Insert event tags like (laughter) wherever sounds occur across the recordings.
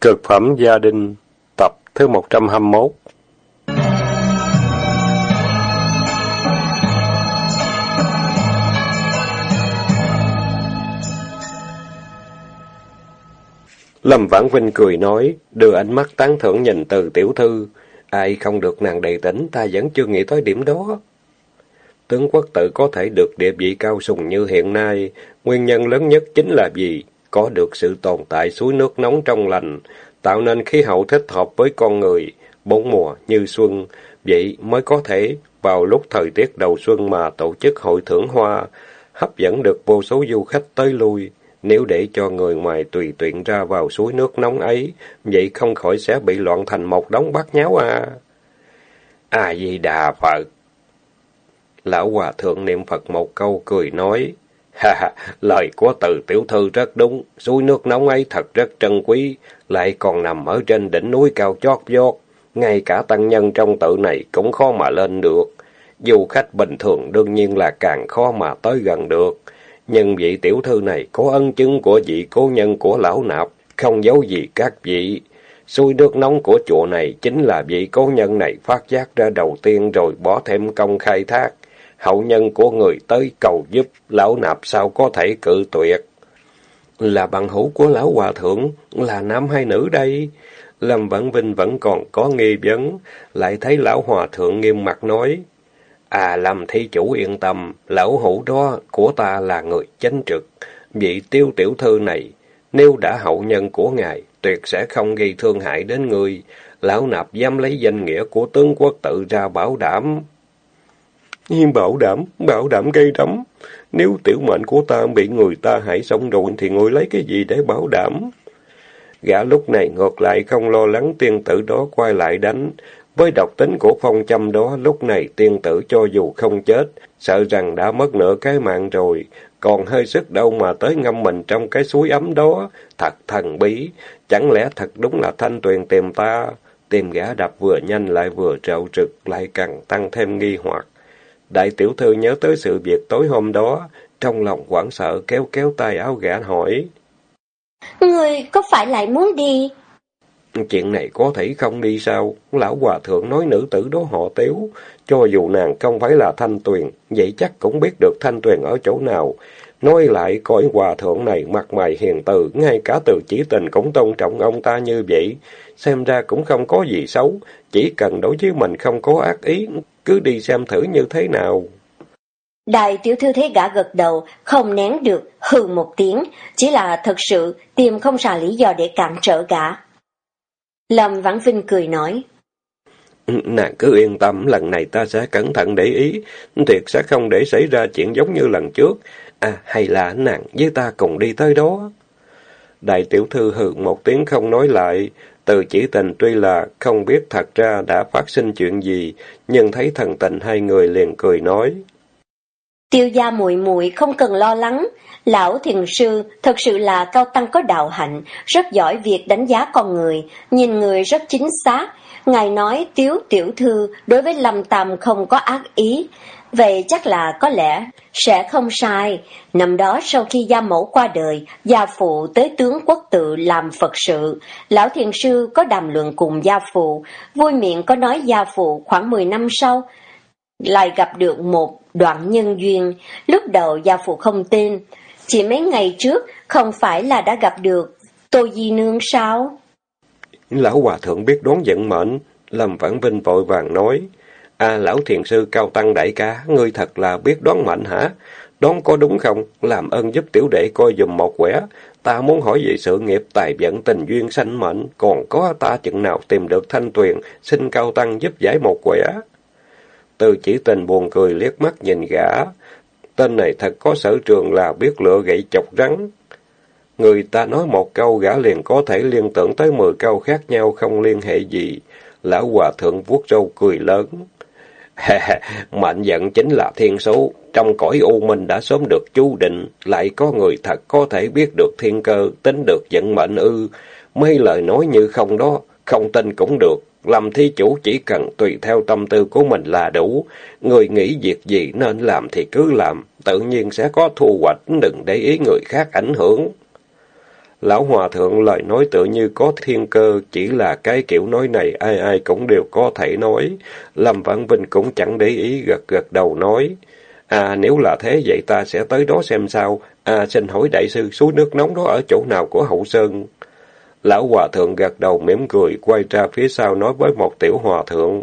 Cực phẩm gia đình tập thứ 121 Lâm Vãn Vinh cười nói, đưa ánh mắt tán thưởng nhìn từ tiểu thư. Ai không được nàng đầy tỉnh, ta vẫn chưa nghĩ tới điểm đó. Tướng quốc tự có thể được địa vị cao sùng như hiện nay, nguyên nhân lớn nhất chính là gì? Có được sự tồn tại suối nước nóng trong lành, tạo nên khí hậu thích hợp với con người, bốn mùa như xuân, vậy mới có thể vào lúc thời tiết đầu xuân mà tổ chức hội thưởng hoa, hấp dẫn được vô số du khách tới lui. Nếu để cho người ngoài tùy tiện ra vào suối nước nóng ấy, vậy không khỏi sẽ bị loạn thành một đống bát nháo à. À di đà Phật. Lão Hòa Thượng niệm Phật một câu cười nói, Ha ha, lời của từ tiểu thư rất đúng, suối nước nóng ấy thật rất trân quý, lại còn nằm ở trên đỉnh núi cao chót vót, ngay cả tăng nhân trong tự này cũng khó mà lên được. Du khách bình thường đương nhiên là càng khó mà tới gần được, nhưng vị tiểu thư này có ân chứng của vị cố nhân của lão nạp, không giấu gì các vị. Suối nước nóng của chùa này chính là vị cố nhân này phát giác ra đầu tiên rồi bỏ thêm công khai thác hậu nhân của người tới cầu giúp, lão nạp sao có thể cự tuyệt. Là bằng hữu của lão hòa thượng, là nam hay nữ đây? Lâm Vãn Vinh vẫn còn có nghi vấn, lại thấy lão hòa thượng nghiêm mặt nói. À làm thi chủ yên tâm, lão hữu đó của ta là người chánh trực. Vị tiêu tiểu thư này, nếu đã hậu nhân của ngài, tuyệt sẽ không gây thương hại đến người. Lão nạp dám lấy danh nghĩa của tướng quốc tự ra bảo đảm. Nhưng bảo đảm, bảo đảm gây đấm. Nếu tiểu mệnh của ta bị người ta hại xong rồi thì ngồi lấy cái gì để bảo đảm? Gã lúc này ngược lại không lo lắng tiên tử đó quay lại đánh. Với độc tính của phong châm đó, lúc này tiên tử cho dù không chết, sợ rằng đã mất nửa cái mạng rồi, còn hơi sức đâu mà tới ngâm mình trong cái suối ấm đó, thật thần bí, chẳng lẽ thật đúng là thanh tuyền tìm ta? Tìm gã đập vừa nhanh lại vừa trạo trực, lại càng tăng thêm nghi hoặc. Đại tiểu thư nhớ tới sự việc tối hôm đó, trong lòng hoảng sợ kéo kéo tay áo gã hỏi. Người có phải lại muốn đi? Chuyện này có thể không đi sao? Lão Hòa Thượng nói nữ tử đó họ tiếu. Cho dù nàng không phải là Thanh Tuyền, vậy chắc cũng biết được Thanh Tuyền ở chỗ nào. Nói lại, cõi Hòa Thượng này mặt mày hiền từ, ngay cả từ chỉ tình cũng tôn trọng ông ta như vậy. Xem ra cũng không có gì xấu, chỉ cần đối với mình không có ác ý, cứ đi xem thử như thế nào. Đại tiểu thư thấy gã gật đầu, không nén được, hừ một tiếng, chỉ là thật sự tìm không ra lý do để cản trở gã. Lâm Vãn Vinh cười nói. Nàng cứ yên tâm, lần này ta sẽ cẩn thận để ý, tuyệt sẽ không để xảy ra chuyện giống như lần trước. À, hay là nàng với ta cùng đi tới đó? Đại tiểu thư hừ một tiếng không nói lại, từ chỉ tình tuy là không biết thật ra đã phát sinh chuyện gì, nhưng thấy thần tình hai người liền cười nói. Tiêu gia muội muội không cần lo lắng, lão thiền sư thật sự là cao tăng có đạo hạnh, rất giỏi việc đánh giá con người, nhìn người rất chính xác. Ngài nói tiếu tiểu thư đối với lâm tam không có ác ý, vậy chắc là có lẽ sẽ không sai. Năm đó sau khi gia mẫu qua đời, gia phụ tới tướng quốc tự làm Phật sự. Lão thiền sư có đàm luận cùng gia phụ, vui miệng có nói gia phụ khoảng 10 năm sau, lại gặp được một đoạn nhân duyên. Lúc đầu gia phụ không tin, chỉ mấy ngày trước không phải là đã gặp được Tô Di Nương sao? Lão Hòa Thượng biết đoán vận mệnh, làm Vãn Vinh vội vàng nói. À, lão thiền sư cao tăng đại ca, ngươi thật là biết đoán mệnh hả? Đoán có đúng không? Làm ơn giúp tiểu đệ coi dùm một quẻ. Ta muốn hỏi về sự nghiệp tài vận tình duyên sanh mệnh, còn có ta chừng nào tìm được thanh tuyền, xin cao tăng giúp giải một quẻ. Từ chỉ tình buồn cười liếc mắt nhìn gã. Tên này thật có sở trường là biết lựa gậy chọc rắn. Người ta nói một câu gã liền có thể liên tưởng tới mười câu khác nhau không liên hệ gì. Lão hòa thượng vuốt râu cười lớn. (laughs) Mệnh vận chính là thiên số, trong cõi u minh đã sớm được chú định, lại có người thật có thể biết được thiên cơ, tính được vận mệnh ư. Mấy lời nói như không đó, không tin cũng được, làm thi chủ chỉ cần tùy theo tâm tư của mình là đủ. Người nghĩ việc gì nên làm thì cứ làm, tự nhiên sẽ có thu hoạch, đừng để ý người khác ảnh hưởng. Lão Hòa Thượng lời nói tựa như có thiên cơ, chỉ là cái kiểu nói này ai ai cũng đều có thể nói. Lâm Vãn Vinh cũng chẳng để ý gật gật đầu nói. À nếu là thế vậy ta sẽ tới đó xem sao. À xin hỏi đại sư suối nước nóng đó ở chỗ nào của hậu sơn? Lão Hòa Thượng gật đầu mỉm cười, quay ra phía sau nói với một tiểu Hòa Thượng.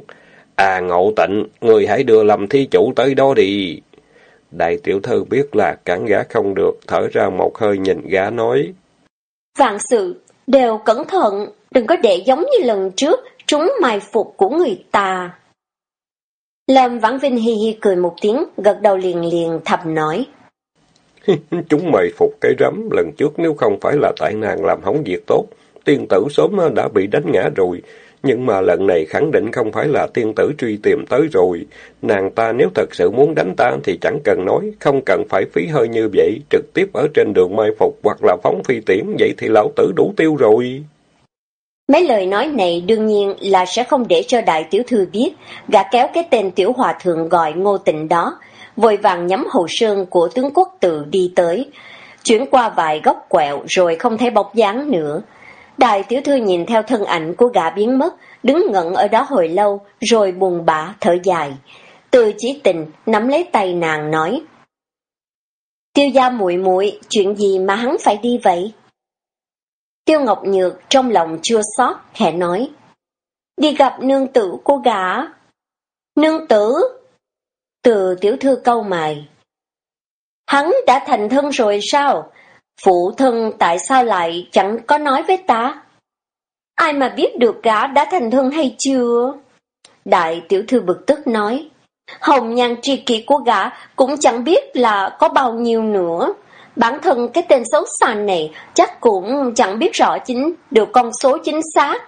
À ngộ tịnh, người hãy đưa lâm thi chủ tới đó đi. Đại tiểu thư biết là cản gã không được, thở ra một hơi nhìn gã nói. Vạn sự, đều cẩn thận, đừng có để giống như lần trước, chúng mai phục của người ta. Lâm Vãn Vinh hi hi cười một tiếng, gật đầu liền liền thầm nói. (laughs) chúng mày phục cái rắm, lần trước nếu không phải là tại nàng làm hỏng việc tốt, tiên tử sớm đã bị đánh ngã rồi, nhưng mà lần này khẳng định không phải là tiên tử truy tìm tới rồi. Nàng ta nếu thật sự muốn đánh ta thì chẳng cần nói, không cần phải phí hơi như vậy, trực tiếp ở trên đường mai phục hoặc là phóng phi tiễn, vậy thì lão tử đủ tiêu rồi. Mấy lời nói này đương nhiên là sẽ không để cho đại tiểu thư biết, gã kéo cái tên tiểu hòa thượng gọi ngô tịnh đó, vội vàng nhắm hậu sơn của tướng quốc tự đi tới, chuyển qua vài góc quẹo rồi không thấy bóng dáng nữa. Đại tiểu thư nhìn theo thân ảnh của gã biến mất, đứng ngẩn ở đó hồi lâu, rồi buồn bã thở dài. Từ chỉ tình nắm lấy tay nàng nói: "Tiêu gia muội muội, chuyện gì mà hắn phải đi vậy?" Tiêu Ngọc Nhược trong lòng chưa xót, khẽ nói: "Đi gặp nương tử của gã." "Nương tử?" Từ tiểu thư câu mày. "Hắn đã thành thân rồi sao?" Phụ thân tại sao lại chẳng có nói với ta? Ai mà biết được gã đã thành thân hay chưa? Đại tiểu thư bực tức nói. Hồng nhan tri kỷ của gã cũng chẳng biết là có bao nhiêu nữa. Bản thân cái tên xấu xa này chắc cũng chẳng biết rõ chính được con số chính xác.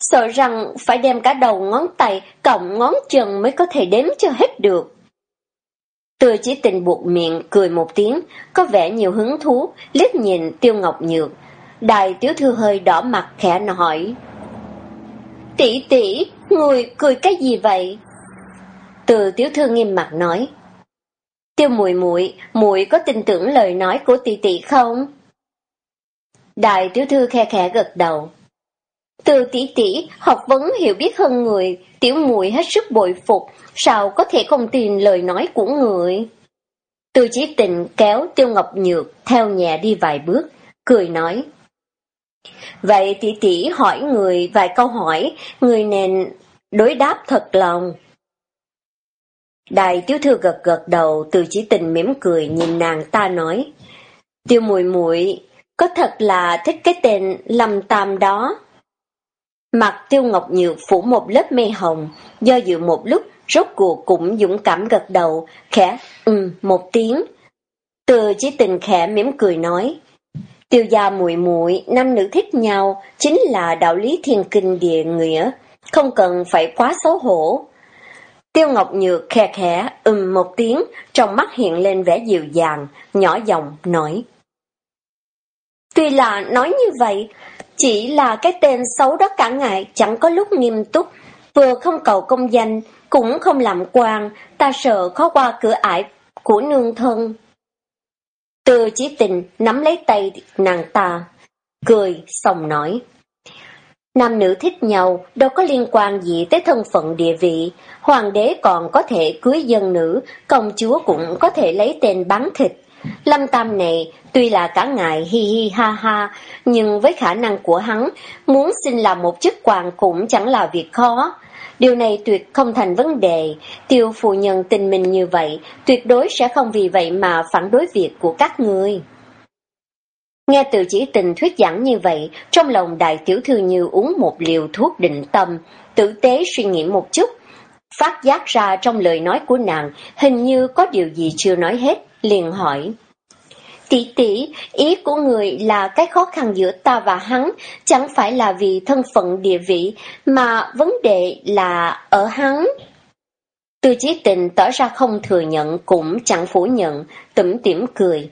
Sợ rằng phải đem cả đầu ngón tay cộng ngón chân mới có thể đếm cho hết được. Từ chỉ tình buộc miệng, cười một tiếng, có vẻ nhiều hứng thú, liếc nhìn tiêu ngọc nhược. Đại tiểu thư hơi đỏ mặt khẽ hỏi. Tỷ tỷ, người cười cái gì vậy? Từ tiểu thư nghiêm mặt nói. Tiêu mùi muội muội có tin tưởng lời nói của tỷ tỷ không? Đại tiểu thư khe khẽ gật đầu. Từ tỷ tỷ, học vấn hiểu biết hơn người, tiểu muội hết sức bội phục, sao có thể không tin lời nói của người? Từ chí tình kéo Tiêu Ngọc Nhược theo nhà đi vài bước, cười nói. Vậy tỷ tỷ hỏi người vài câu hỏi, người nên đối đáp thật lòng. Đại tiểu thư gật gật đầu, từ chỉ tình mỉm cười nhìn nàng ta nói. Tiêu mùi muội có thật là thích cái tên Lâm Tam đó. Mặt tiêu ngọc nhược phủ một lớp mê hồng, do dự một lúc, rốt cuộc cũng dũng cảm gật đầu, khẽ ừ một tiếng. Từ chỉ tình khẽ mỉm cười nói, tiêu gia muội muội nam nữ thích nhau chính là đạo lý thiên kinh địa nghĩa, không cần phải quá xấu hổ. Tiêu Ngọc Nhược khe khẽ ừm một tiếng, trong mắt hiện lên vẻ dịu dàng, nhỏ giọng nói. Tuy là nói như vậy, chỉ là cái tên xấu đó cả ngày chẳng có lúc nghiêm túc, vừa không cầu công danh, cũng không làm quan, ta sợ khó qua cửa ải của nương thân. Từ chí tình nắm lấy tay nàng ta, cười, xong nói. Nam nữ thích nhau đâu có liên quan gì tới thân phận địa vị, hoàng đế còn có thể cưới dân nữ, công chúa cũng có thể lấy tên bán thịt. Lâm Tam này tuy là cả ngại hi hi ha ha, nhưng với khả năng của hắn, muốn xin làm một chức quan cũng chẳng là việc khó. Điều này tuyệt không thành vấn đề, tiêu phụ nhân tình mình như vậy, tuyệt đối sẽ không vì vậy mà phản đối việc của các người. Nghe từ chỉ tình thuyết giảng như vậy, trong lòng đại tiểu thư như uống một liều thuốc định tâm, tử tế suy nghĩ một chút, phát giác ra trong lời nói của nàng, hình như có điều gì chưa nói hết, liền hỏi. Tỷ tỷ, ý của người là cái khó khăn giữa ta và hắn, chẳng phải là vì thân phận địa vị, mà vấn đề là ở hắn. Tư chí tình tỏ ra không thừa nhận cũng chẳng phủ nhận, tủm tỉm cười.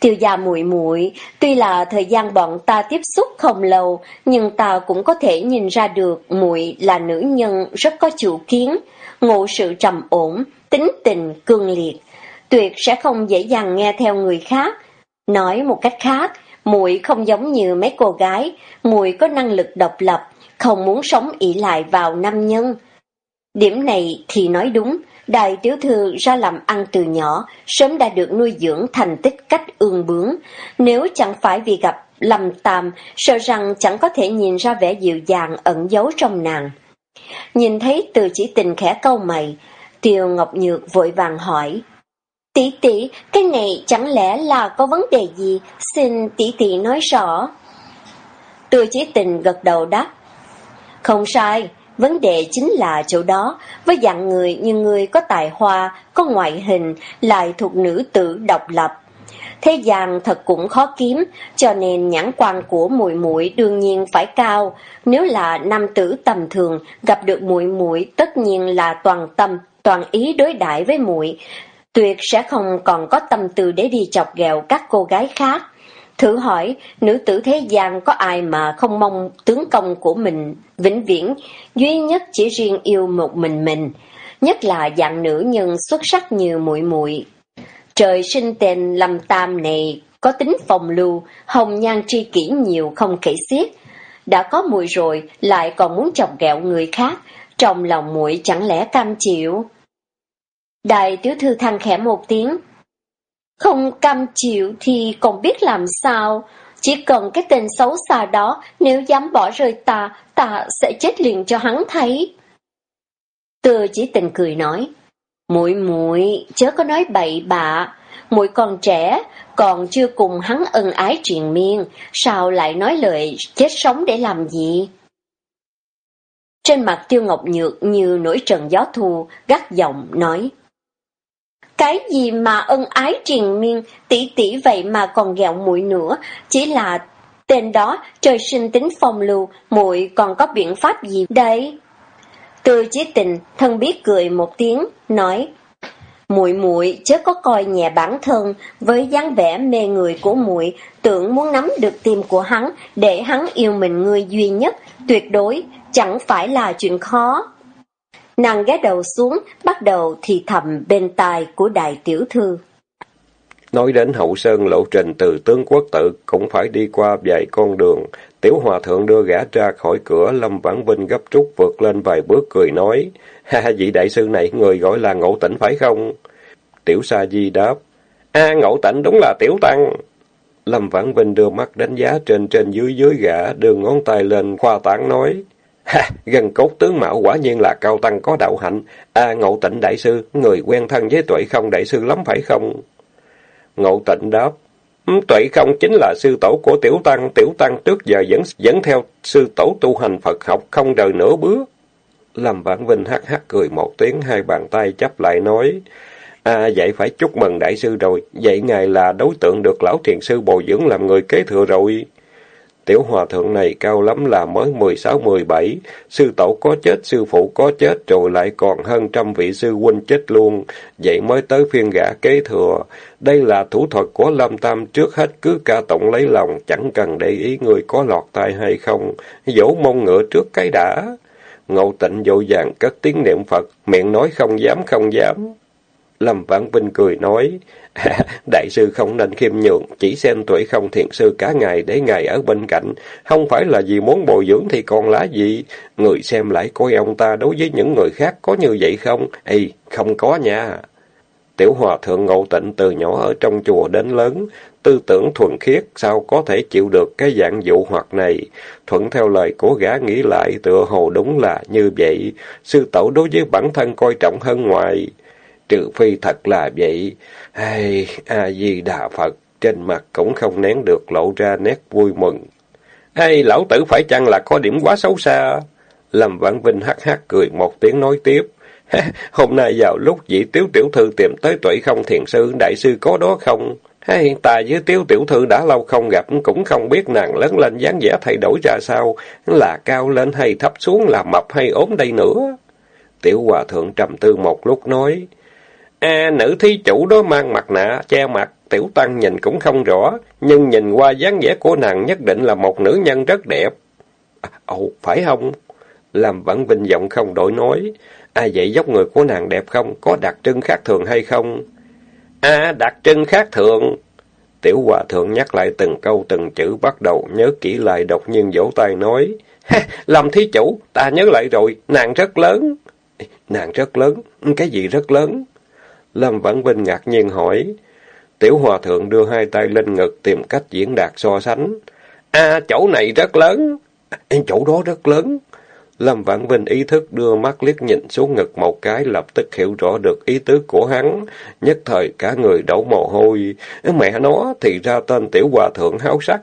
Tiêu gia muội muội, tuy là thời gian bọn ta tiếp xúc không lâu, nhưng ta cũng có thể nhìn ra được muội là nữ nhân rất có chủ kiến, ngộ sự trầm ổn, tính tình cương liệt tuyệt sẽ không dễ dàng nghe theo người khác. Nói một cách khác, muội không giống như mấy cô gái, muội có năng lực độc lập, không muốn sống ỷ lại vào nam nhân. Điểm này thì nói đúng, đại tiểu thư ra làm ăn từ nhỏ, sớm đã được nuôi dưỡng thành tích cách ương bướng. Nếu chẳng phải vì gặp lầm Tam, sợ rằng chẳng có thể nhìn ra vẻ dịu dàng ẩn giấu trong nàng. Nhìn thấy từ chỉ tình khẽ câu mày, Tiêu Ngọc Nhược vội vàng hỏi. Tỷ tỷ, cái này chẳng lẽ là có vấn đề gì? Xin tỷ tỷ nói rõ. Tư chỉ tình gật đầu đáp. Không sai, vấn đề chính là chỗ đó. Với dạng người như người có tài hoa, có ngoại hình, lại thuộc nữ tử độc lập. Thế gian thật cũng khó kiếm, cho nên nhãn quan của muội muội đương nhiên phải cao. Nếu là nam tử tầm thường, gặp được muội muội tất nhiên là toàn tâm, toàn ý đối đãi với muội, tuyệt sẽ không còn có tâm tư để đi chọc ghẹo các cô gái khác. Thử hỏi, nữ tử thế gian có ai mà không mong tướng công của mình vĩnh viễn, duy nhất chỉ riêng yêu một mình mình, nhất là dạng nữ nhân xuất sắc như muội muội. Trời sinh tên Lâm Tam này có tính phòng lưu, hồng nhan tri kỷ nhiều không kể xiết. Đã có muội rồi, lại còn muốn chọc ghẹo người khác, trong lòng muội chẳng lẽ cam chịu? Đại tiểu thư than khẽ một tiếng. Không cam chịu thì còn biết làm sao. Chỉ cần cái tên xấu xa đó, nếu dám bỏ rơi ta, ta sẽ chết liền cho hắn thấy. Từ chỉ tình cười nói, muội muội chớ có nói bậy bạ, muội còn trẻ, còn chưa cùng hắn ân ái triền miên, sao lại nói lời chết sống để làm gì? Trên mặt tiêu ngọc nhược như nổi trần gió thu, gắt giọng nói. Cái gì mà ân ái triền miên, tỷ tỷ vậy mà còn gẹo mũi nữa, chỉ là tên đó trời sinh tính phong lưu, muội còn có biện pháp gì đây? Từ chí tình, thân biết cười một tiếng, nói, muội muội chớ có coi nhẹ bản thân, với dáng vẻ mê người của muội, tưởng muốn nắm được tim của hắn, để hắn yêu mình người duy nhất, tuyệt đối, chẳng phải là chuyện khó. Nàng ghé đầu xuống, bắt đầu thì thầm bên tai của đại tiểu thư. Nói đến hậu sơn lộ trình từ tướng quốc tự cũng phải đi qua vài con đường. Tiểu hòa thượng đưa gã ra khỏi cửa, Lâm Vãn Vinh gấp trúc vượt lên vài bước cười nói. Ha vị đại sư này người gọi là ngộ tĩnh phải không? Tiểu sa di đáp. a ngộ tĩnh đúng là tiểu tăng. Lâm Vãn Vinh đưa mắt đánh giá trên trên dưới dưới gã, đưa ngón tay lên khoa tảng nói. Ha, gần cốt tướng mạo quả nhiên là cao tăng có đạo hạnh. A ngộ tịnh đại sư, người quen thân với tuệ không đại sư lắm phải không? Ngộ tịnh đáp. Tuệ không chính là sư tổ của tiểu tăng, tiểu tăng trước giờ vẫn dẫn theo sư tổ tu hành Phật học không đời nửa bước. Lâm Vãn Vinh hắc hắc cười một tiếng, hai bàn tay chấp lại nói. À, vậy phải chúc mừng đại sư rồi, vậy ngài là đối tượng được lão thiền sư bồi dưỡng làm người kế thừa rồi. Tiểu hòa thượng này cao lắm là mới mười sáu mười bảy sư tổ có chết, sư phụ có chết, rồi lại còn hơn trăm vị sư huynh chết luôn, vậy mới tới phiên gã kế thừa. Đây là thủ thuật của Lâm Tam, trước hết cứ ca tụng lấy lòng, chẳng cần để ý người có lọt tai hay không, dỗ mông ngựa trước cái đã. Ngộ tịnh dội vàng cất tiếng niệm Phật, miệng nói không dám không dám. Lâm Vãn Vinh cười nói, (laughs) đại sư không nên khiêm nhường, chỉ xem tuổi không thiện sư cả ngày để ngài ở bên cạnh, không phải là vì muốn bồi dưỡng thì còn lá gì. Người xem lại coi ông ta đối với những người khác có như vậy không? Ê, không có nha. Tiểu hòa thượng ngộ tịnh từ nhỏ ở trong chùa đến lớn, tư tưởng thuần khiết, sao có thể chịu được cái dạng dụ hoặc này. Thuận theo lời của gã nghĩ lại, tựa hồ đúng là như vậy. Sư tổ đối với bản thân coi trọng hơn ngoài trừ phi thật là vậy. Hay, A-di-đà Phật, trên mặt cũng không nén được lộ ra nét vui mừng. Hay, lão tử phải chăng là có điểm quá xấu xa? Lâm Vãn Vinh hắc hắc cười một tiếng nói tiếp. (laughs) Hôm nay vào lúc vị tiếu tiểu thư tìm tới tuệ không thiền sư, đại sư có đó không? Hay ta với tiếu tiểu thư đã lâu không gặp, cũng không biết nàng lớn lên dáng vẻ thay đổi ra sao, là cao lên hay thấp xuống, là mập hay ốm đây nữa. Tiểu hòa thượng trầm tư một lúc nói, À, nữ thí chủ đó mang mặt nạ, che mặt, tiểu tăng nhìn cũng không rõ, nhưng nhìn qua dáng vẻ của nàng nhất định là một nữ nhân rất đẹp. À, ồ, phải không? Làm vẫn vinh giọng không đổi nói. À, vậy dốc người của nàng đẹp không? Có đặc trưng khác thường hay không? À, đặc trưng khác thường. Tiểu hòa thượng nhắc lại từng câu từng chữ bắt đầu nhớ kỹ lại đột nhiên vỗ tay nói. làm thí chủ, ta nhớ lại rồi, nàng rất lớn. Nàng rất lớn, cái gì rất lớn? Lâm Vãn Vinh ngạc nhiên hỏi. Tiểu hòa thượng đưa hai tay lên ngực tìm cách diễn đạt so sánh. À, chỗ này rất lớn. À, chỗ đó rất lớn. Lâm Vãn Vinh ý thức đưa mắt liếc nhìn xuống ngực một cái, lập tức hiểu rõ được ý tứ của hắn. Nhất thời cả người đổ mồ hôi. Mẹ nó thì ra tên tiểu hòa thượng háo sắc.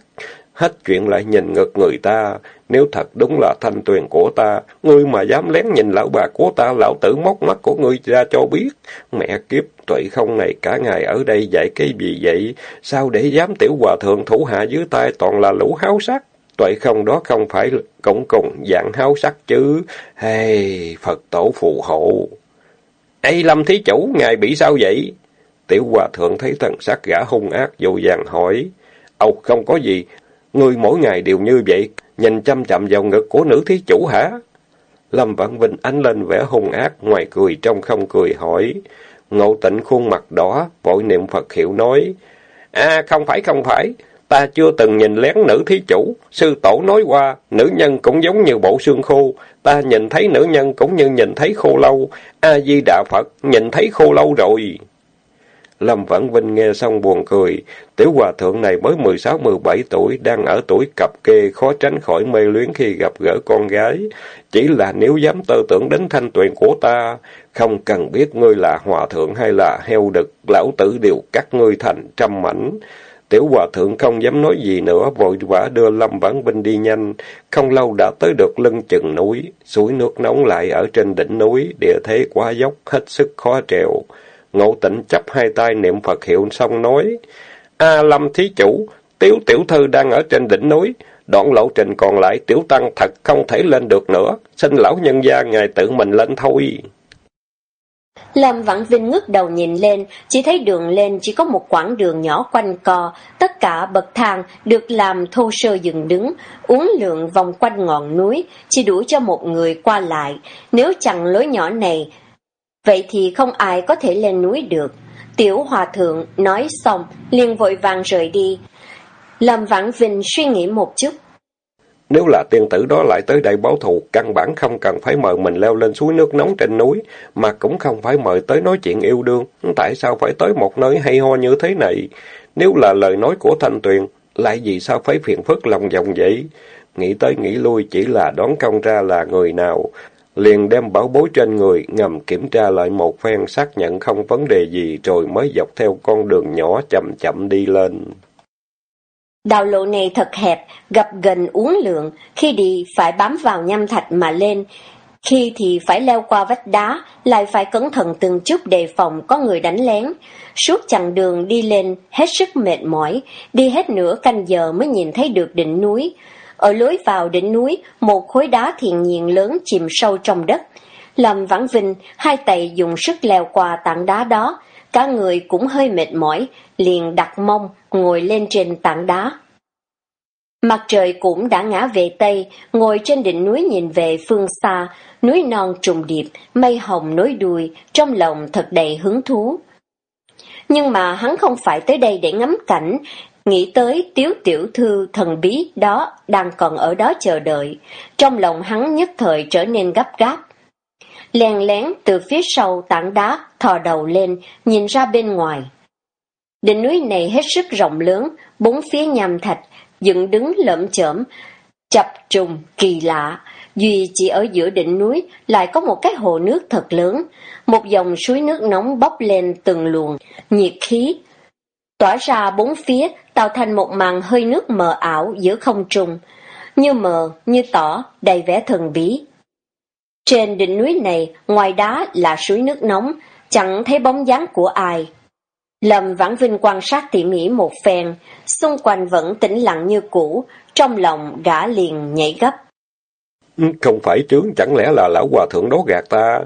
Hết chuyện lại nhìn ngực người ta. Nếu thật đúng là thanh tuyền của ta, ngươi mà dám lén nhìn lão bà của ta, lão tử móc mắt của ngươi ra cho biết. Mẹ kiếp, tuệ không này cả ngày ở đây dạy cái gì vậy? Sao để dám tiểu hòa thượng thủ hạ dưới tay toàn là lũ háo sắc? Tuệ không đó không phải cộng cùng dạng háo sắc chứ. Hey, Phật tổ phù hộ. Ê Lâm Thí Chủ, ngài bị sao vậy? Tiểu Hòa Thượng thấy thần sắc gã hung ác, vô vàng hỏi. Âu, không có gì. Ngươi mỗi ngày đều như vậy, nhìn chăm chậm vào ngực của nữ thí chủ hả? Lâm Vãn Vinh ánh lên vẻ hung ác, ngoài cười trong không cười hỏi. Ngộ tịnh khuôn mặt đỏ, vội niệm Phật hiệu nói. À, không phải, không phải. Ta chưa từng nhìn lén nữ thí chủ. Sư tổ nói qua, nữ nhân cũng giống như bộ xương khô. Ta nhìn thấy nữ nhân cũng như nhìn thấy khô lâu. A-di-đà Phật, nhìn thấy khô lâu rồi. Lâm Vãn Vinh nghe xong buồn cười. Tiểu hòa thượng này mới 16-17 tuổi, đang ở tuổi cặp kê, khó tránh khỏi mê luyến khi gặp gỡ con gái. Chỉ là nếu dám tơ tưởng đến thanh tuyền của ta, không cần biết ngươi là hòa thượng hay là heo đực, lão tử đều cắt ngươi thành trăm mảnh. Tiểu hòa thượng không dám nói gì nữa, vội vã đưa Lâm Vãn Vinh đi nhanh. Không lâu đã tới được lưng chừng núi, suối nước nóng lại ở trên đỉnh núi, địa thế quá dốc, hết sức khó trèo. Ngộ tịnh chấp hai tay niệm Phật hiệu xong nói, A Lâm Thí Chủ, Tiếu Tiểu Thư đang ở trên đỉnh núi, đoạn lộ trình còn lại Tiểu Tăng thật không thể lên được nữa, xin lão nhân gia ngài tự mình lên thôi. Lâm Vãn Vinh ngước đầu nhìn lên, chỉ thấy đường lên chỉ có một quãng đường nhỏ quanh co, tất cả bậc thang được làm thô sơ dựng đứng, uốn lượn vòng quanh ngọn núi, chỉ đủ cho một người qua lại. Nếu chặn lối nhỏ này, vậy thì không ai có thể lên núi được. Tiểu Hòa Thượng nói xong, liền vội vàng rời đi. Lâm Vãn Vinh suy nghĩ một chút, nếu là tiên tử đó lại tới đây báo thù, căn bản không cần phải mời mình leo lên suối nước nóng trên núi, mà cũng không phải mời tới nói chuyện yêu đương. Tại sao phải tới một nơi hay ho như thế này? Nếu là lời nói của Thanh Tuyền, lại vì sao phải phiền phức lòng vòng vậy? Nghĩ tới nghĩ lui chỉ là đoán công ra là người nào. Liền đem bảo bối trên người, ngầm kiểm tra lại một phen xác nhận không vấn đề gì rồi mới dọc theo con đường nhỏ chậm chậm đi lên. Đạo lộ này thật hẹp, gặp gần uốn lượn, khi đi phải bám vào nhâm thạch mà lên, khi thì phải leo qua vách đá, lại phải cẩn thận từng chút đề phòng có người đánh lén. Suốt chặng đường đi lên, hết sức mệt mỏi, đi hết nửa canh giờ mới nhìn thấy được đỉnh núi. Ở lối vào đỉnh núi, một khối đá thiền nhiên lớn chìm sâu trong đất. Lâm Vãn Vinh, hai tay dùng sức leo qua tảng đá đó, cả người cũng hơi mệt mỏi, liền đặt mông, ngồi lên trên tảng đá. Mặt trời cũng đã ngã về Tây, ngồi trên đỉnh núi nhìn về phương xa, núi non trùng điệp, mây hồng nối đuôi, trong lòng thật đầy hứng thú. Nhưng mà hắn không phải tới đây để ngắm cảnh, nghĩ tới tiếu tiểu thư thần bí đó đang còn ở đó chờ đợi. Trong lòng hắn nhất thời trở nên gấp gáp. Lèn lén từ phía sau tảng đá, thò đầu lên, nhìn ra bên ngoài. Đỉnh núi này hết sức rộng lớn, bốn phía nham thạch, dựng đứng lợm chởm, chập trùng, kỳ lạ. Duy chỉ ở giữa đỉnh núi lại có một cái hồ nước thật lớn, một dòng suối nước nóng bốc lên từng luồng, nhiệt khí. Tỏa ra bốn phía, tạo thành một màn hơi nước mờ ảo giữa không trung, như mờ, như tỏ, đầy vẻ thần bí. Trên đỉnh núi này, ngoài đá là suối nước nóng, chẳng thấy bóng dáng của ai. Lâm Vãn Vinh quan sát tỉ mỉ một phen, xung quanh vẫn tĩnh lặng như cũ, trong lòng gã liền nhảy gấp. Ừ, không phải chứ, chẳng lẽ là lão hòa thượng đó gạt ta?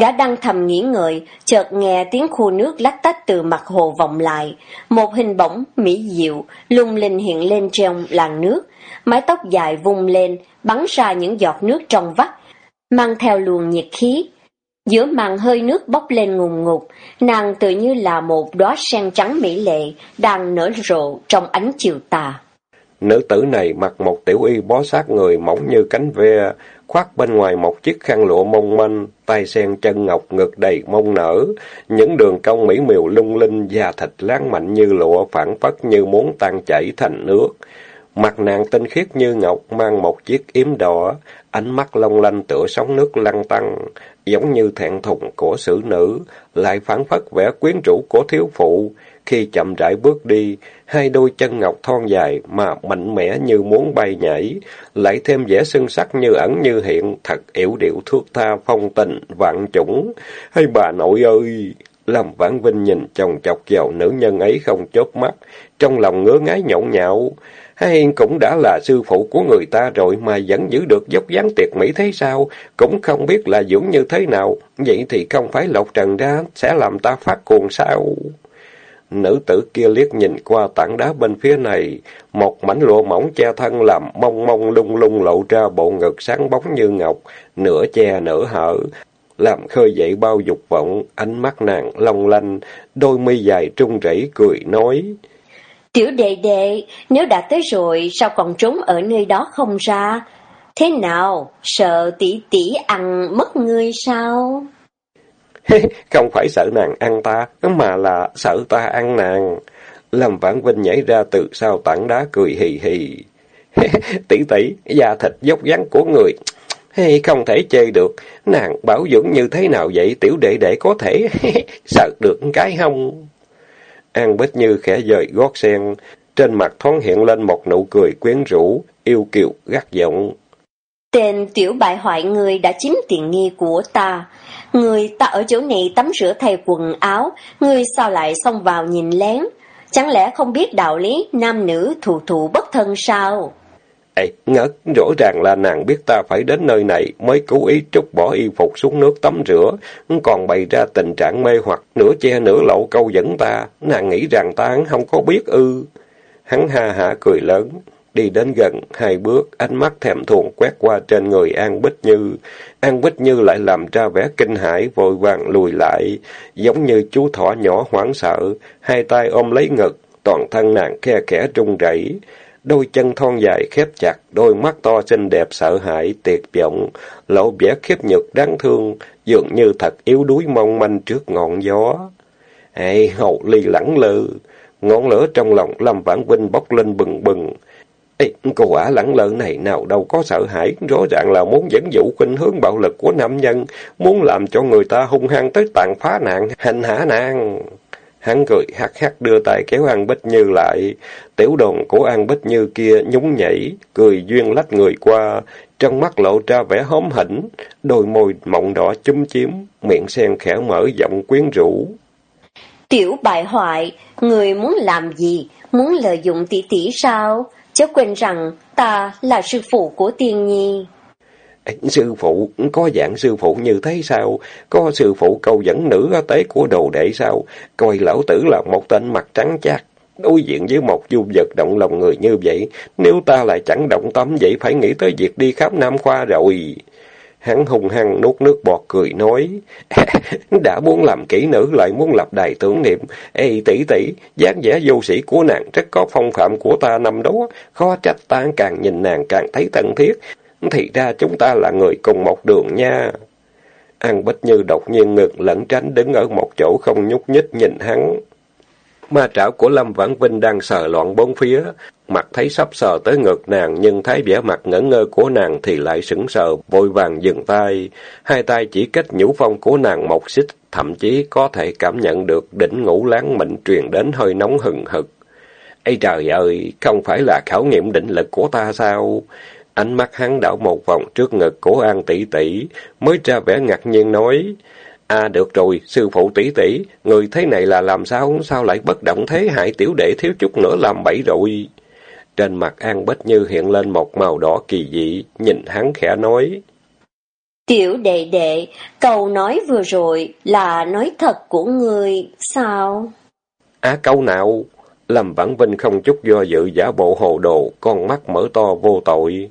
Gã đang thầm nghĩ ngợi, chợt nghe tiếng khu nước lách tách từ mặt hồ vọng lại. Một hình bóng, mỹ diệu, lung linh hiện lên trong làn nước. Mái tóc dài vung lên, bắn ra những giọt nước trong vắt, mang theo luồng nhiệt khí. Giữa màn hơi nước bốc lên ngùng ngục, nàng tự như là một đóa sen trắng mỹ lệ đang nở rộ trong ánh chiều tà. Nữ tử này mặc một tiểu y bó sát người mỏng như cánh ve, khoác bên ngoài một chiếc khăn lụa mông manh, tay sen chân ngọc ngực đầy mông nở, những đường cong mỹ miều lung linh, da thịt láng mạnh như lụa phản phất như muốn tan chảy thành nước. Mặt nàng tinh khiết như ngọc, mang một chiếc yếm đỏ, ánh mắt long lanh tựa sóng nước lăn tăng, giống như thẹn thùng của xử nữ, lại phản phất vẻ quyến rũ của thiếu phụ. Khi chậm rãi bước đi, hai đôi chân ngọc thon dài mà mạnh mẽ như muốn bay nhảy, lại thêm vẻ sưng sắc như ẩn như hiện, thật yểu điệu thước tha phong tình, vạn chủng. Hay bà nội ơi! Lâm Vãn Vinh nhìn chồng chọc vào nữ nhân ấy không chớp mắt, trong lòng ngứa ngái nhộn nhạo. Hay cũng đã là sư phụ của người ta rồi mà vẫn giữ được dốc dáng tuyệt mỹ thế sao? Cũng không biết là dưỡng như thế nào. Vậy thì không phải lộc trần ra sẽ làm ta phát cuồng sao? Nữ tử kia liếc nhìn qua tảng đá bên phía này, một mảnh lụa mỏng che thân làm mông mông lung lung lộ ra bộ ngực sáng bóng như ngọc, nửa che nửa hở, làm khơi dậy bao dục vọng, ánh mắt nàng long lanh, đôi mi dài trung rẩy cười nói. Tiểu đệ đệ, nếu đã tới rồi, sao còn trốn ở nơi đó không ra? Thế nào, sợ tỷ tỷ ăn mất ngươi sao? (laughs) không phải sợ nàng ăn ta, mà là sợ ta ăn nàng. Lâm Vãn Vinh nhảy ra từ sau tảng đá cười hì hì. (laughs) tỷ tỷ, da thịt dốc dáng của người, hay không thể chê được. Nàng bảo dưỡng như thế nào vậy, tiểu đệ đệ có thể (laughs) sợ được cái không? An Bích Như khẽ dời gót sen, trên mặt thoáng hiện lên một nụ cười quyến rũ, yêu kiều, gắt giọng. Tên tiểu bại hoại người đã chiếm tiện nghi của ta. Người ta ở chỗ này tắm rửa thay quần áo, người sao lại xông vào nhìn lén? Chẳng lẽ không biết đạo lý nam nữ thù thù bất thân sao? Ê, ngất, rõ ràng là nàng biết ta phải đến nơi này mới cố ý trút bỏ y phục xuống nước tắm rửa, còn bày ra tình trạng mê hoặc nửa che nửa lộ câu dẫn ta, nàng nghĩ rằng ta không có biết ư. Hắn ha hả cười lớn, đi đến gần hai bước, ánh mắt thèm thuồng quét qua trên người An Bích Như. An Bích Như lại làm ra vẻ kinh hãi, vội vàng lùi lại, giống như chú thỏ nhỏ hoảng sợ, hai tay ôm lấy ngực, toàn thân nàng khe khẽ trung rẩy đôi chân thon dài khép chặt, đôi mắt to xinh đẹp sợ hãi, tuyệt vọng, lộ vẻ khiếp nhược đáng thương, dường như thật yếu đuối mong manh trước ngọn gió. Ê, hậu ly lẳng lơ, ngọn lửa trong lòng Lâm Vãn Vinh bốc lên bừng bừng. Ê, cô ả lẳng lợn này nào đâu có sợ hãi, rõ ràng là muốn dẫn dụ khuynh hướng bạo lực của nam nhân, muốn làm cho người ta hung hăng tới tàn phá nạn, hành hạ nàng. Hắn cười hắc hắc đưa tay kéo An Bích Như lại. Tiểu đồn của An Bích Như kia nhún nhảy, cười duyên lách người qua, trong mắt lộ ra vẻ hóm hỉnh, đôi môi mọng đỏ chúm chiếm, miệng sen khẽ mở giọng quyến rũ. Tiểu bại hoại, người muốn làm gì? Muốn lợi dụng tỷ tỷ sao? Chớ quên rằng ta là sư phụ của tiên nhi. Sư phụ, có dạng sư phụ như thế sao? Có sư phụ câu dẫn nữ tế của đồ đệ sao? Coi lão tử là một tên mặt trắng chát. Đối diện với một du vật động lòng người như vậy, nếu ta lại chẳng động tâm vậy phải nghĩ tới việc đi khám Nam Khoa rồi. Hắn hùng hăng nuốt nước bọt cười nói, (laughs) đã muốn làm kỹ nữ lại muốn lập đài tưởng niệm. Ê tỷ tỷ, dáng vẻ vô sĩ của nàng rất có phong phạm của ta năm đó, khó trách ta càng nhìn nàng càng thấy thân thiết. Thì ra chúng ta là người cùng một đường nha. An Bích Như đột nhiên ngực lẩn tránh đứng ở một chỗ không nhúc nhích nhìn hắn. Ma trảo của Lâm Vãn Vinh đang sờ loạn bốn phía, mặt thấy sắp sờ tới ngực nàng nhưng thấy vẻ mặt ngẩn ngơ của nàng thì lại sững sờ, vội vàng dừng tay. Hai tay chỉ cách nhũ phong của nàng một xích, thậm chí có thể cảm nhận được đỉnh ngũ láng mịn truyền đến hơi nóng hừng hực. Ây trời ơi, không phải là khảo nghiệm định lực của ta sao? Ánh mắt hắn đảo một vòng trước ngực của An tỷ tỷ, mới ra vẻ ngạc nhiên nói: "À được rồi, sư phụ tỷ tỷ, người thế này là làm sao, sao lại bất động thế hại tiểu đệ thiếu chút nữa làm bậy rồi?" Trên mặt An Bích Như hiện lên một màu đỏ kỳ dị, nhìn hắn khẽ nói: "Tiểu đệ đệ, câu nói vừa rồi là nói thật của người sao?" "À câu nào?" Lâm Vãn Vinh không chút do dự giả bộ hồ đồ, con mắt mở to vô tội.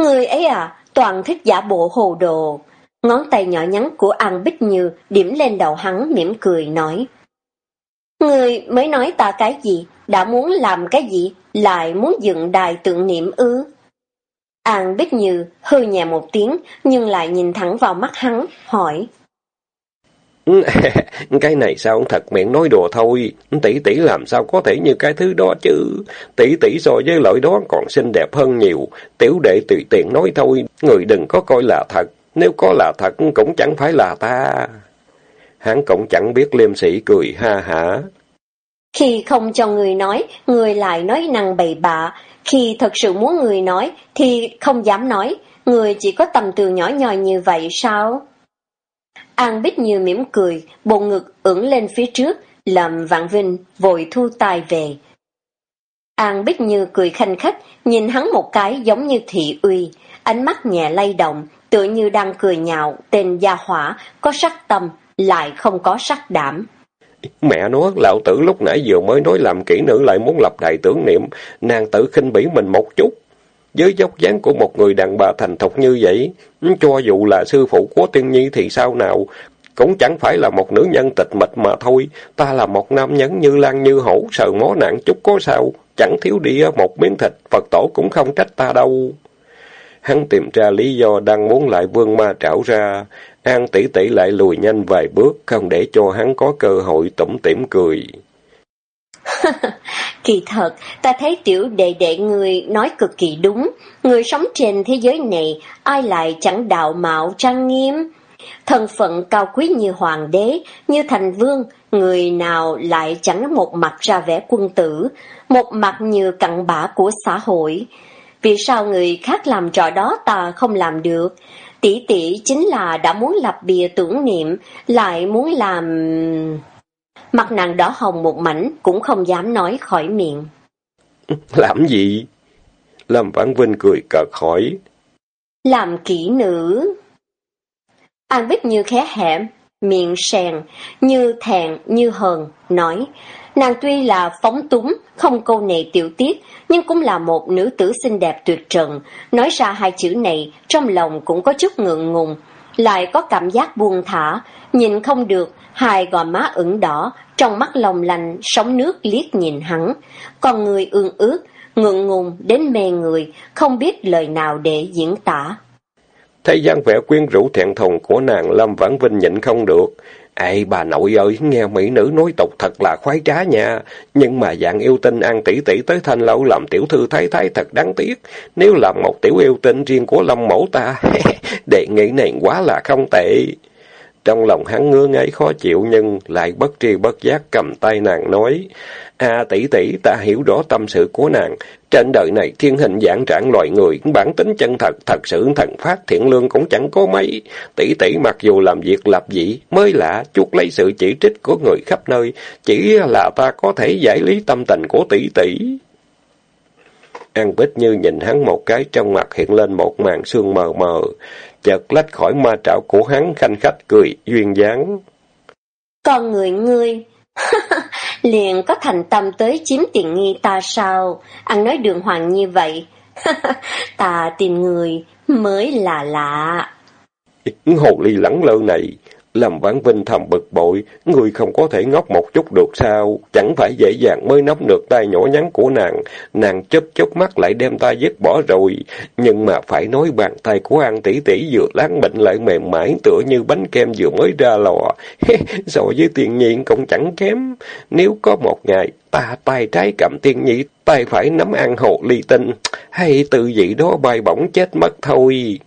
Người ấy à, toàn thích giả bộ hồ đồ. Ngón tay nhỏ nhắn của An Bích Như điểm lên đầu hắn mỉm cười nói. Người mới nói ta cái gì, đã muốn làm cái gì, lại muốn dựng đài tượng niệm ư. An Bích Như hư nhẹ một tiếng, nhưng lại nhìn thẳng vào mắt hắn, hỏi. (laughs) cái này sao thật miệng nói đùa thôi, tỷ tỷ làm sao có thể như cái thứ đó chứ, tỷ tỷ so với lỗi đó còn xinh đẹp hơn nhiều, tiểu đệ tùy tiện nói thôi, người đừng có coi là thật, nếu có là thật cũng chẳng phải là ta. Hắn cũng chẳng biết liêm sĩ cười ha hả. Khi không cho người nói, người lại nói năng bậy bạ, khi thật sự muốn người nói thì không dám nói, người chỉ có tầm từ nhỏ nhòi như vậy sao? An Bích Như mỉm cười, bộ ngực ưỡn lên phía trước, làm Vạn Vinh vội thu tài về. An Bích Như cười khanh khách, nhìn hắn một cái giống như thị uy, ánh mắt nhẹ lay động, tựa như đang cười nhạo tên gia hỏa, có sắc tâm, lại không có sắc đảm. Mẹ nó, lão tử lúc nãy vừa mới nói làm kỹ nữ lại muốn lập đại tưởng niệm, nàng tự khinh bỉ mình một chút. Với dốc dáng của một người đàn bà thành thục như vậy, cho dù là sư phụ của tiên nhi thì sao nào, cũng chẳng phải là một nữ nhân tịch mịch mà thôi. Ta là một nam nhân như lan như hổ, sợ mó nạn chút có sao, chẳng thiếu đi một miếng thịt, Phật tổ cũng không trách ta đâu. Hắn tìm ra lý do đang muốn lại vương ma trảo ra, An tỷ tỷ lại lùi nhanh vài bước, không để cho hắn có cơ hội tủm tỉm cười. (laughs) kỳ thật, ta thấy tiểu đệ đệ người nói cực kỳ đúng. Người sống trên thế giới này, ai lại chẳng đạo mạo trang nghiêm. Thân phận cao quý như hoàng đế, như thành vương, người nào lại chẳng một mặt ra vẻ quân tử, một mặt như cặn bã của xã hội. Vì sao người khác làm trò đó ta không làm được? Tỷ tỷ chính là đã muốn lập bìa tưởng niệm, lại muốn làm... Mặt nàng đỏ hồng một mảnh, cũng không dám nói khỏi miệng. (laughs) Làm gì? Lâm Vãn Vinh cười cợt hỏi. Làm kỹ nữ. An Bích như khé hẻm, miệng sèn, như thẹn, như hờn, nói. Nàng tuy là phóng túng, không câu nệ tiểu tiết, nhưng cũng là một nữ tử xinh đẹp tuyệt trần. Nói ra hai chữ này, trong lòng cũng có chút ngượng ngùng, lại có cảm giác buông thả, nhìn không được, hai gò má ửng đỏ, trong mắt lòng lành, sóng nước liếc nhìn hắn. Còn người ương ước, ngượng ngùng đến mê người, không biết lời nào để diễn tả. Thấy gian vẻ quyến rũ thẹn thùng của nàng Lâm Vãn Vinh nhịn không được, Ê bà nội ơi, nghe mỹ nữ nói tục thật là khoái trá nha. Nhưng mà dạng yêu tinh ăn tỷ tỷ tới thanh lâu làm tiểu thư thái thái thật đáng tiếc. Nếu làm một tiểu yêu tinh riêng của lâm mẫu ta, (laughs) đề nghị này quá là không tệ. Trong lòng hắn ngứa ngáy khó chịu nhưng lại bất tri bất giác cầm tay nàng nói. À tỷ tỷ, ta hiểu rõ tâm sự của nàng. Trên đời này thiên hình dạng trạng loài người, bản tính chân thật, thật sự thần phát thiện lương cũng chẳng có mấy. Tỷ tỷ mặc dù làm việc lập dị, mới lạ, chút lấy sự chỉ trích của người khắp nơi, chỉ là ta có thể giải lý tâm tình của tỷ tỷ. An Bích Như nhìn hắn một cái trong mặt hiện lên một màn sương mờ mờ, chợt lách khỏi ma trảo của hắn khanh khách cười, duyên dáng. Con người ngươi, (laughs) liền có thành tâm tới chiếm tiện nghi ta sao? Ăn nói đường hoàng như vậy. (laughs) ta tìm người mới là lạ. Hồ ly lẳng lơ này, làm Vãn Vinh thầm bực bội, người không có thể ngốc một chút được sao? Chẳng phải dễ dàng mới nắm được tay nhỏ nhắn của nàng, nàng chớp chớp mắt lại đem tay dứt bỏ rồi. Nhưng mà phải nói bàn tay của An tỷ tỷ vừa láng bệnh lại mềm mại tựa như bánh kem vừa mới ra lò. (laughs) so với tiền nhiên cũng chẳng kém. Nếu có một ngày ta tay trái cầm tiên nhị, tay phải nắm ăn hộ ly tinh, hay tự vị đó bay bổng chết mất thôi.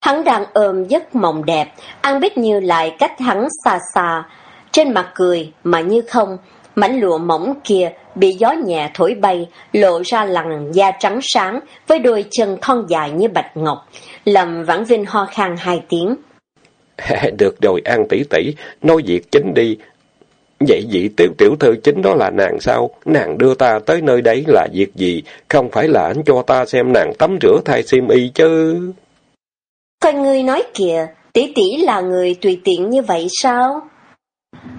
Hắn đang ôm giấc mộng đẹp, An Bích Như lại cách hắn xa xa, trên mặt cười mà như không, mảnh lụa mỏng kia bị gió nhẹ thổi bay, lộ ra làn da trắng sáng với đôi chân thon dài như bạch ngọc. Lâm Vãn Vinh ho khan hai tiếng. (laughs) Được rồi An tỷ tỷ, nói việc chính đi. Vậy vị tiểu tiểu thư chính đó là nàng sao? Nàng đưa ta tới nơi đấy là việc gì? Không phải là anh cho ta xem nàng tắm rửa thay xiêm y chứ? Coi ngươi nói kìa, tỷ tỷ là người tùy tiện như vậy sao?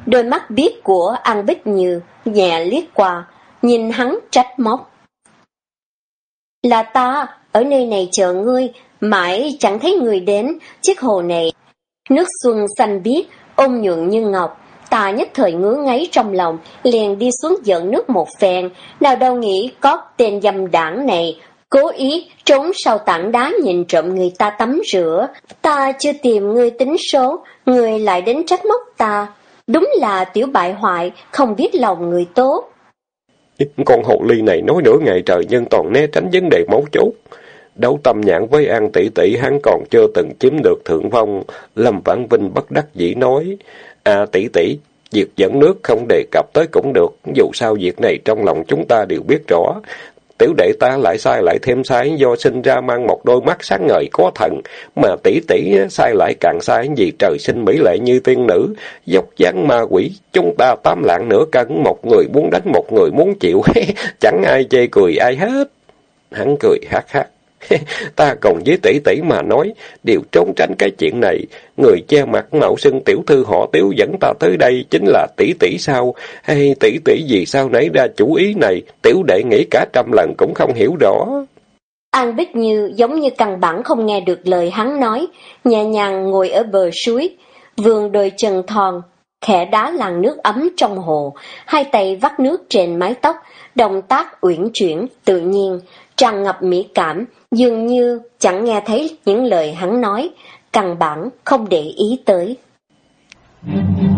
Đôi mắt biết của An Bích Như nhẹ liếc qua, nhìn hắn trách móc. Là ta, ở nơi này chờ ngươi, mãi chẳng thấy người đến, chiếc hồ này Nước xuân xanh biếc, ôm nhuận như ngọc, ta nhất thời ngứa ngáy trong lòng, liền đi xuống dẫn nước một phen, nào đâu nghĩ có tên dâm đảng này, cố ý trốn sau tảng đá nhìn trộm người ta tắm rửa. Ta chưa tìm người tính số, người lại đến trách móc ta. Đúng là tiểu bại hoại, không biết lòng người tốt. Con hồ ly này nói nửa ngày trời nhưng toàn né tránh vấn đề mấu chốt. Đấu tâm nhãn với An tỷ tỷ hắn còn chưa từng chiếm được thượng phong. Lâm Vãn Vinh bất đắc dĩ nói, À tỷ tỷ, việc dẫn nước không đề cập tới cũng được, dù sao việc này trong lòng chúng ta đều biết rõ. Tiểu đệ ta lại sai lại thêm sai do sinh ra mang một đôi mắt sáng ngời có thần, mà tỷ tỷ sai lại càng sai vì trời sinh mỹ lệ như tiên nữ, dốc dáng ma quỷ, chúng ta tám lạng nửa cân, một người muốn đánh một người muốn chịu, (laughs) chẳng ai chê cười ai hết. Hắn cười hát hát. (laughs) ta còn với tỷ tỷ mà nói, đều trốn tránh cái chuyện này. Người che mặt mạo xưng tiểu thư họ tiếu dẫn ta tới đây chính là tỷ tỷ sao? Hay tỷ tỷ gì sao nảy ra chủ ý này? Tiểu đệ nghĩ cả trăm lần cũng không hiểu rõ. An Bích Như giống như căn bản không nghe được lời hắn nói, nhẹ nhàng ngồi ở bờ suối, vườn đôi chân thon, khẽ đá làn nước ấm trong hồ, hai tay vắt nước trên mái tóc, động tác uyển chuyển, tự nhiên, tràn ngập mỹ cảm, dường như chẳng nghe thấy những lời hắn nói, căn bản không để ý tới. Mm-hmm.